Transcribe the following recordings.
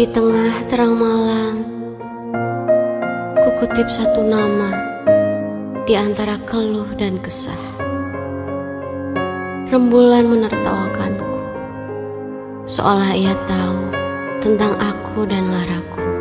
Di tengah terang malam, ku kutip satu nama di antara keluh dan kesah. Rembulan menertawakanku, seolah ia tahu tentang aku dan laraku.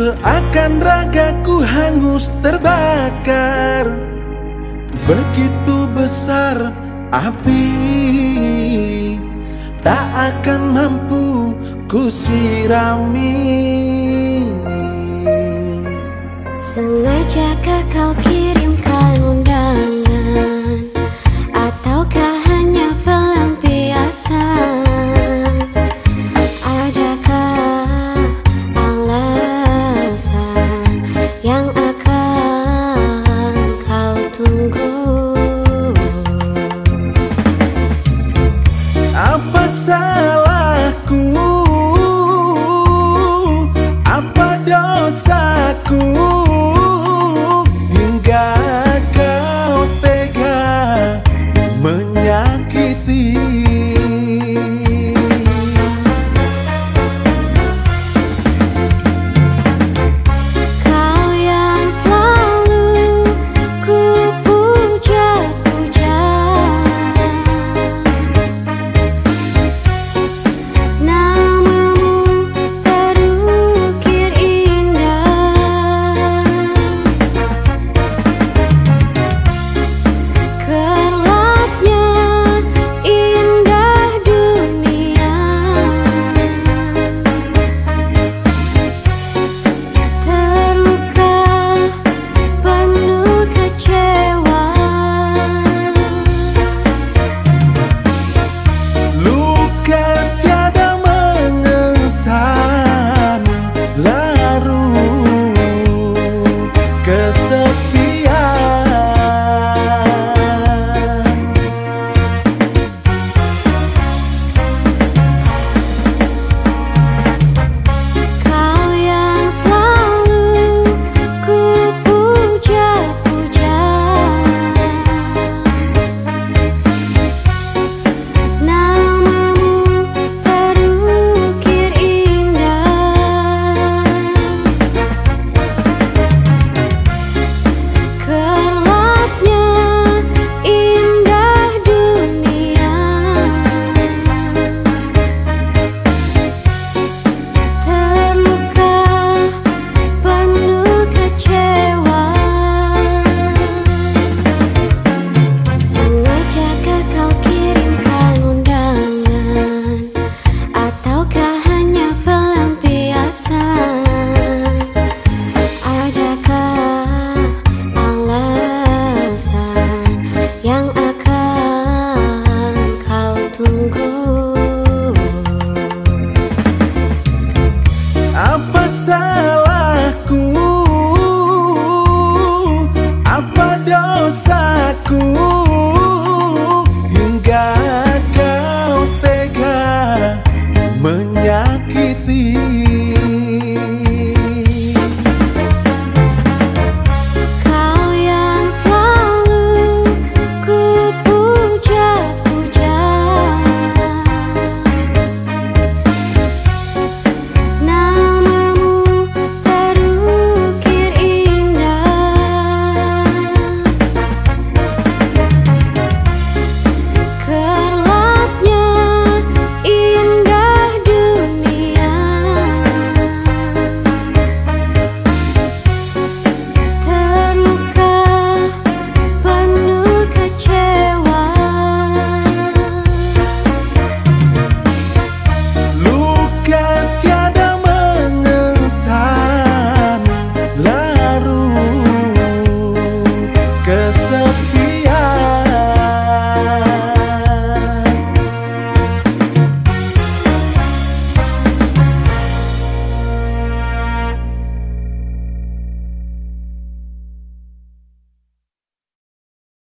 Seakan ragaku hangus terbakar. Begitu besar api Tak akan mampu ku sirami Sengaja kau kirimkan